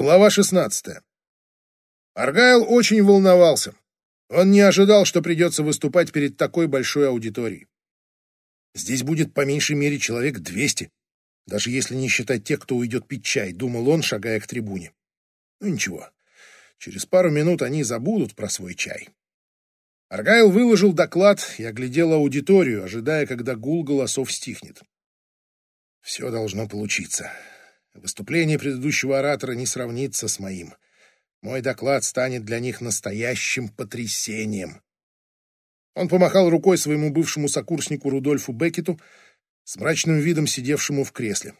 Глава 16. Аргайл очень волновался. Он не ожидал, что придется выступать перед такой большой аудиторией. Здесь будет по меньшей мере человек 200, даже если не считать тех, кто уйдет пить чай, думал он, шагая к трибуне. Ну ничего, через пару минут они забудут про свой чай. Аргайл выложил доклад и оглядел аудиторию, ожидая, когда гул голосов стихнет. Все должно получиться. Выступление предыдущего оратора не сравнится с моим. Мой доклад станет для них настоящим потрясением. Он помахал рукой своему бывшему сокурснику Рудольфу Беккету, с мрачным видом сидевшему в кресле.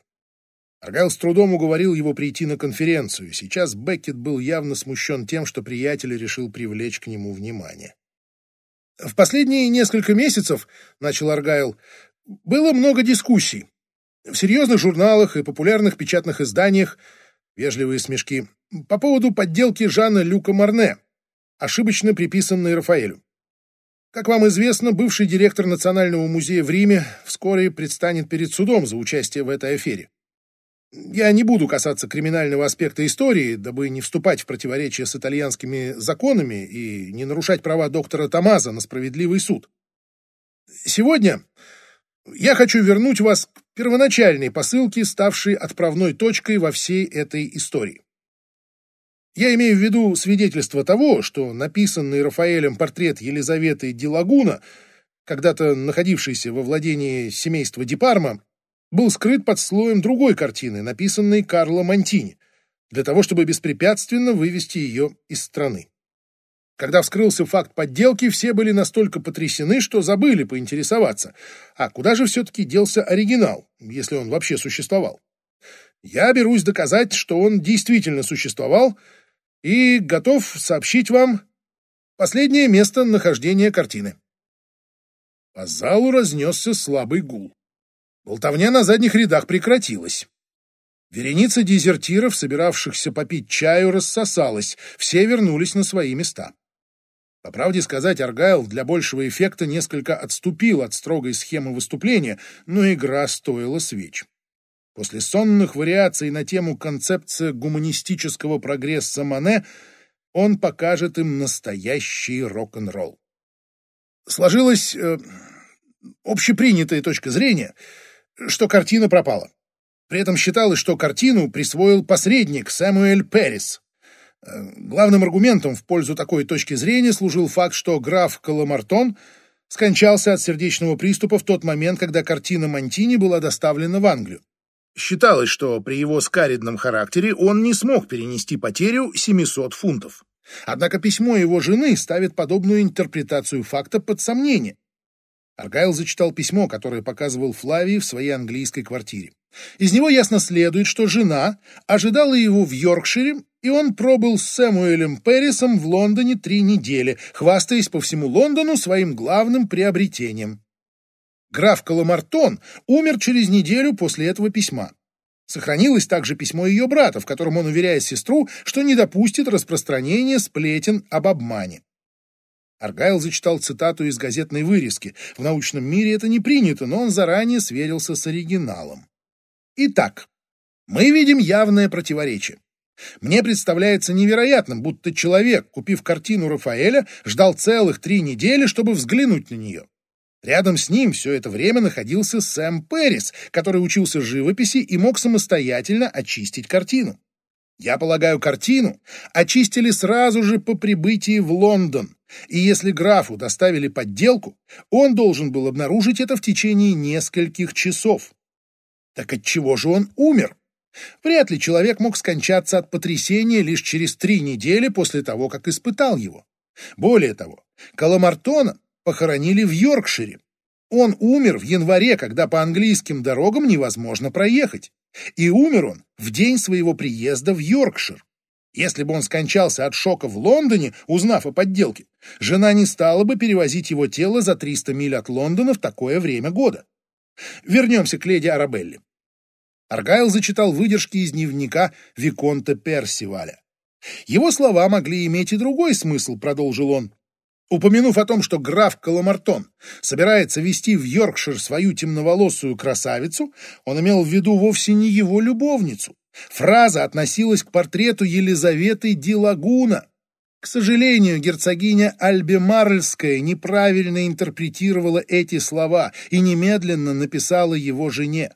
Аргайл с трудом уговорил его прийти на конференцию. Сейчас Беккет был явно смущен тем, что приятель решил привлечь к нему внимание. «В последние несколько месяцев, — начал Аргайл, — было много дискуссий. В серьезных журналах и популярных печатных изданиях вежливые смешки по поводу подделки Жана Люка Марне, ошибочно приписанной Рафаэлю. Как вам известно, бывший директор Национального музея в Риме вскоре предстанет перед судом за участие в этой афере. Я не буду касаться криминального аспекта истории, дабы не вступать в противоречие с итальянскими законами и не нарушать права доктора Томаза на справедливый суд. Сегодня я хочу вернуть вас к первоначальной посылке, ставшей отправной точкой во всей этой истории. Я имею в виду свидетельство того, что написанный Рафаэлем портрет Елизаветы Дилагуна, когда-то находившийся во владении семейства Дипарма, был скрыт под слоем другой картины, написанной Карло Монтини, для того, чтобы беспрепятственно вывести ее из страны. Когда вскрылся факт подделки, все были настолько потрясены, что забыли поинтересоваться, а куда же все-таки делся оригинал, если он вообще существовал. Я берусь доказать, что он действительно существовал, и готов сообщить вам последнее место нахождения картины. По залу разнесся слабый гул. Болтовня на задних рядах прекратилась. Вереница дезертиров, собиравшихся попить чаю, рассосалась, все вернулись на свои места. По правде сказать, Аргайл для большего эффекта несколько отступил от строгой схемы выступления, но игра стоила свеч. После сонных вариаций на тему концепции гуманистического прогресса Мане он покажет им настоящий рок-н-ролл. Сложилась э, общепринятая точка зрения, что картина пропала. При этом считалось, что картину присвоил посредник Сэмуэль Перрис. Главным аргументом в пользу такой точки зрения служил факт, что граф Каламартон скончался от сердечного приступа в тот момент, когда картина Монтини была доставлена в Англию. Считалось, что при его скаридном характере он не смог перенести потерю 700 фунтов. Однако письмо его жены ставит подобную интерпретацию факта под сомнение. Аргайл зачитал письмо, которое показывал Флавии в своей английской квартире. Из него ясно следует, что жена ожидала его в Йоркшире и он пробыл с Сэмуэлем Перрисом в Лондоне три недели, хвастаясь по всему Лондону своим главным приобретением. Граф Каламартон умер через неделю после этого письма. Сохранилось также письмо ее брата, в котором он уверяет сестру, что не допустит распространения сплетен об обмане. Аргайл зачитал цитату из газетной вырезки. В научном мире это не принято, но он заранее сверился с оригиналом. Итак, мы видим явное противоречие. Мне представляется невероятным, будто человек, купив картину Рафаэля, ждал целых три недели, чтобы взглянуть на нее. Рядом с ним все это время находился Сэм Перрис, который учился живописи и мог самостоятельно очистить картину. Я полагаю, картину очистили сразу же по прибытии в Лондон, и если графу доставили подделку, он должен был обнаружить это в течение нескольких часов. Так от чего же он умер? Вряд ли человек мог скончаться от потрясения лишь через три недели после того, как испытал его. Более того, Каламартона похоронили в Йоркшире. Он умер в январе, когда по английским дорогам невозможно проехать. И умер он в день своего приезда в Йоркшир. Если бы он скончался от шока в Лондоне, узнав о подделке, жена не стала бы перевозить его тело за 300 миль от Лондона в такое время года. Вернемся к леди Арабелле. Аргайл зачитал выдержки из дневника Виконта Персиваля. Его слова могли иметь и другой смысл, продолжил он. Упомянув о том, что граф Каламартон собирается вести в Йоркшир свою темноволосую красавицу, он имел в виду вовсе не его любовницу, Фраза относилась к портрету Елизаветы Ди Лагуна. К сожалению, герцогиня Альбемарльская неправильно интерпретировала эти слова и немедленно написала его жене.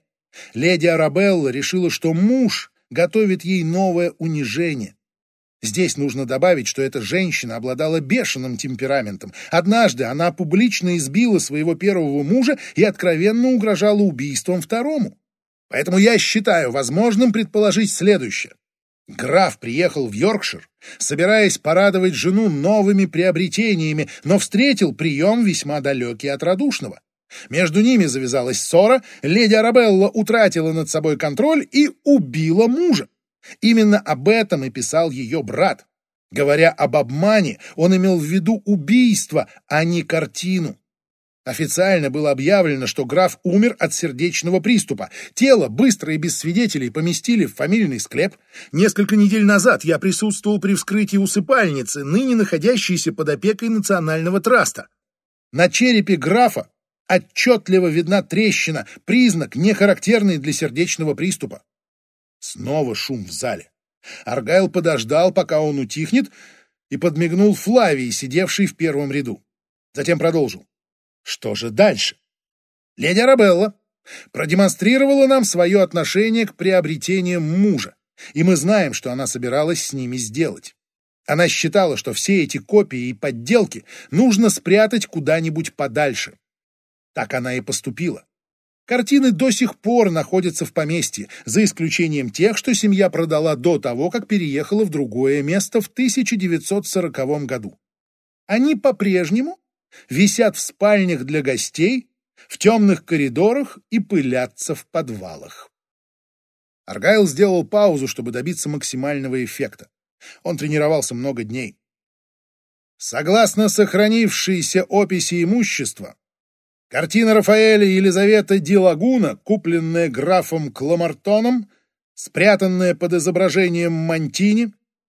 Леди Арабелла решила, что муж готовит ей новое унижение. Здесь нужно добавить, что эта женщина обладала бешеным темпераментом. Однажды она публично избила своего первого мужа и откровенно угрожала убийством второму. Поэтому я считаю возможным предположить следующее. Граф приехал в Йоркшир, собираясь порадовать жену новыми приобретениями, но встретил прием весьма далекий от радушного. Между ними завязалась ссора, леди Арабелла утратила над собой контроль и убила мужа. Именно об этом и писал ее брат. Говоря об обмане, он имел в виду убийство, а не картину. Официально было объявлено, что граф умер от сердечного приступа. Тело быстро и без свидетелей поместили в фамильный склеп. Несколько недель назад я присутствовал при вскрытии усыпальницы, ныне находящейся под опекой Национального траста. На черепе графа отчетливо видна трещина, признак, не характерный для сердечного приступа. Снова шум в зале. Аргайл подождал, пока он утихнет, и подмигнул Флавии, сидевшей в первом ряду. Затем продолжил. Что же дальше? Леди Арабелла продемонстрировала нам свое отношение к приобретениям мужа, и мы знаем, что она собиралась с ними сделать. Она считала, что все эти копии и подделки нужно спрятать куда-нибудь подальше. Так она и поступила. Картины до сих пор находятся в поместье, за исключением тех, что семья продала до того, как переехала в другое место в 1940 году. Они по-прежнему висят в спальнях для гостей, в темных коридорах и пылятся в подвалах. Аргайл сделал паузу, чтобы добиться максимального эффекта. Он тренировался много дней. Согласно сохранившейся описи имущества, картина Рафаэля Елизавета Ди Лагуна, купленная графом Кламартоном, спрятанная под изображением Мантини,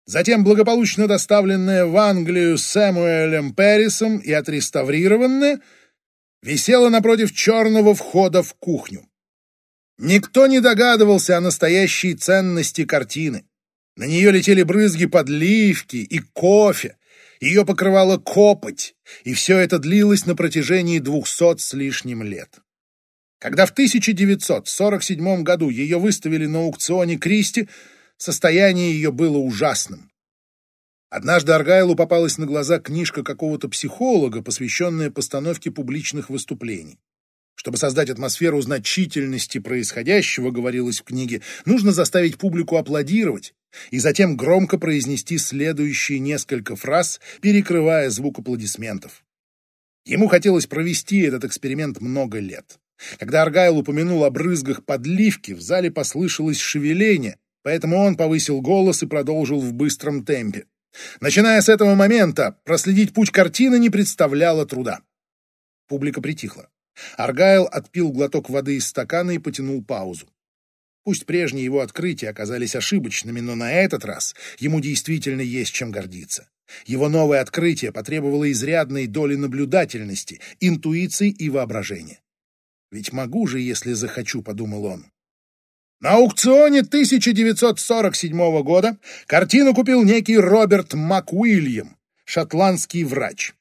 затем благополучно доставленная в Англию Сэмуэлем Перрисом и отреставрированная, висела напротив черного входа в кухню. Никто не догадывался о настоящей ценности картины. На нее летели брызги подливки и кофе, ее покрывала копоть, и все это длилось на протяжении двухсот с лишним лет. Когда в 1947 году ее выставили на аукционе Кристи, Состояние ее было ужасным. Однажды Аргайлу попалась на глаза книжка какого-то психолога, посвященная постановке публичных выступлений. Чтобы создать атмосферу значительности происходящего, говорилось в книге, нужно заставить публику аплодировать и затем громко произнести следующие несколько фраз, перекрывая звук аплодисментов. Ему хотелось провести этот эксперимент много лет. Когда Аргайл упомянул о брызгах подливки, в зале послышалось шевеление, Поэтому он повысил голос и продолжил в быстром темпе. Начиная с этого момента, проследить путь картины не представляло труда. Публика притихла. Аргайл отпил глоток воды из стакана и потянул паузу. Пусть прежние его открытия оказались ошибочными, но на этот раз ему действительно есть чем гордиться. Его новое открытие потребовало изрядной доли наблюдательности, интуиции и воображения. «Ведь могу же, если захочу», — подумал он. На аукционе 1947 года картину купил некий Роберт МакУильям, шотландский врач.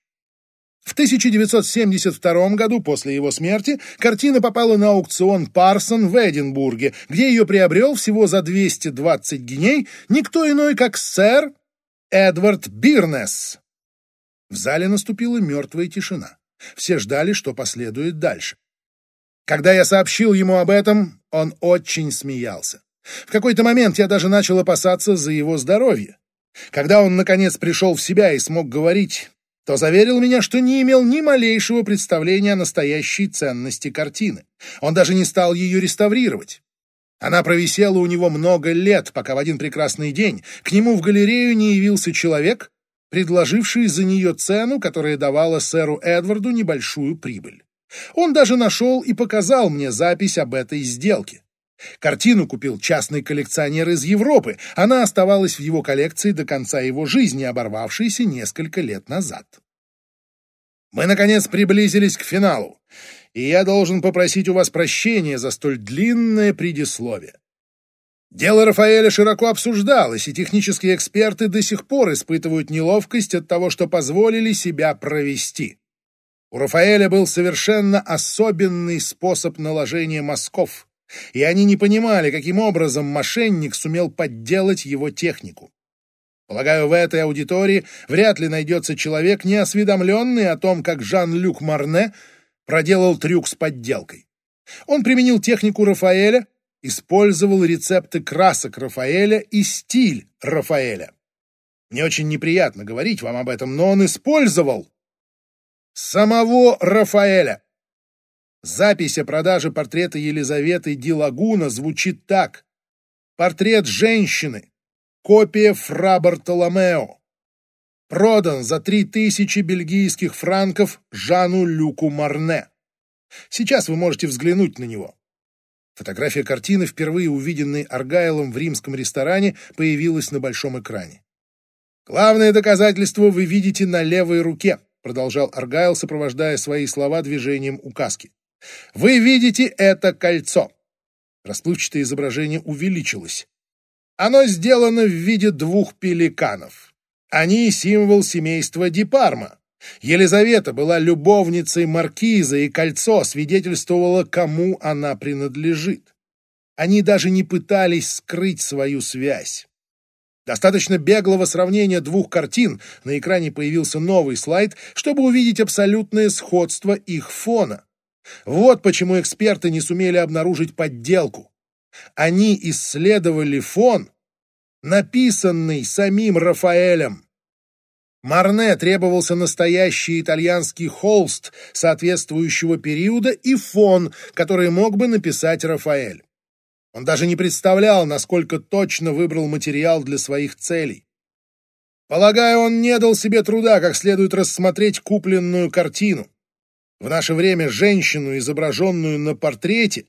В 1972 году, после его смерти, картина попала на аукцион Парсон в Эдинбурге, где ее приобрел всего за 220 гиней никто иной, как сэр Эдвард Бирнес. В зале наступила мертвая тишина. Все ждали, что последует дальше. Когда я сообщил ему об этом, он очень смеялся. В какой-то момент я даже начал опасаться за его здоровье. Когда он, наконец, пришел в себя и смог говорить, то заверил меня, что не имел ни малейшего представления о настоящей ценности картины. Он даже не стал ее реставрировать. Она провисела у него много лет, пока в один прекрасный день к нему в галерею не явился человек, предложивший за нее цену, которая давала сэру Эдварду небольшую прибыль. Он даже нашел и показал мне запись об этой сделке. Картину купил частный коллекционер из Европы. Она оставалась в его коллекции до конца его жизни, оборвавшейся несколько лет назад. Мы, наконец, приблизились к финалу, и я должен попросить у вас прощения за столь длинное предисловие. Дело Рафаэля широко обсуждалось, и технические эксперты до сих пор испытывают неловкость от того, что позволили себя провести. У Рафаэля был совершенно особенный способ наложения мазков, и они не понимали, каким образом мошенник сумел подделать его технику. Полагаю, в этой аудитории вряд ли найдется человек, не осведомленный о том, как Жан-Люк Марне проделал трюк с подделкой. Он применил технику Рафаэля, использовал рецепты красок Рафаэля и стиль Рафаэля. Мне очень неприятно говорить вам об этом, но он использовал самого Рафаэля. Запись о продаже портрета Елизаветы Ди Лагуна звучит так. Портрет женщины. Копия Фра Бартоломео. Продан за три тысячи бельгийских франков Жану Люку Марне. Сейчас вы можете взглянуть на него. Фотография картины, впервые увиденной Аргайлом в римском ресторане, появилась на большом экране. «Главное доказательство вы видите на левой руке», продолжал Аргайл, сопровождая свои слова движением указки. «Вы видите это кольцо». Расплывчатое изображение увеличилось. Оно сделано в виде двух пеликанов. Они символ семейства Дипарма. Елизавета была любовницей маркиза, и кольцо свидетельствовало, кому она принадлежит. Они даже не пытались скрыть свою связь. Достаточно беглого сравнения двух картин, на экране появился новый слайд, чтобы увидеть абсолютное сходство их фона. Вот почему эксперты не сумели обнаружить подделку. Они исследовали фон, написанный самим Рафаэлем. Марне требовался настоящий итальянский холст соответствующего периода и фон, который мог бы написать Рафаэль. Он даже не представлял, насколько точно выбрал материал для своих целей. Полагаю, он не дал себе труда как следует рассмотреть купленную картину. В наше время женщину, изображенную на портрете,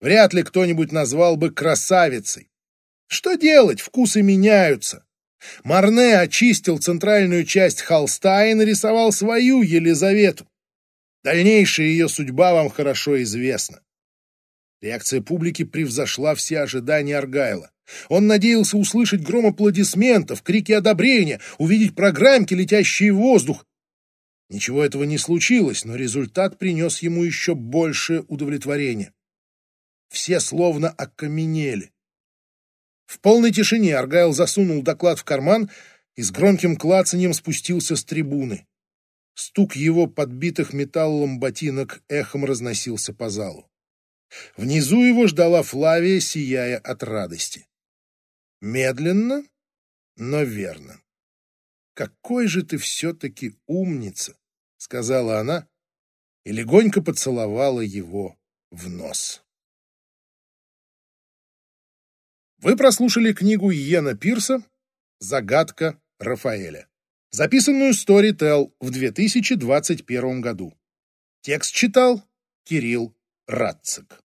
вряд ли кто-нибудь назвал бы красавицей. Что делать, вкусы меняются. Марне очистил центральную часть холста и нарисовал свою Елизавету. Дальнейшая ее судьба вам хорошо известна. Реакция публики превзошла все ожидания Аргайла. Он надеялся услышать гром аплодисментов, крики одобрения, увидеть программки, летящие в воздух. Ничего этого не случилось, но результат принес ему еще большее удовлетворение. Все словно окаменели. В полной тишине Аргайл засунул доклад в карман и с громким клацанием спустился с трибуны. Стук его подбитых металлом ботинок эхом разносился по залу. Внизу его ждала Флавия, сияя от радости. Медленно, но верно. «Какой же ты все-таки умница!» — сказала она и легонько поцеловала его в нос. Вы прослушали книгу Йена Пирса «Загадка Рафаэля», записанную Storytel в 2021 году. Текст читал Кирилл Радцик.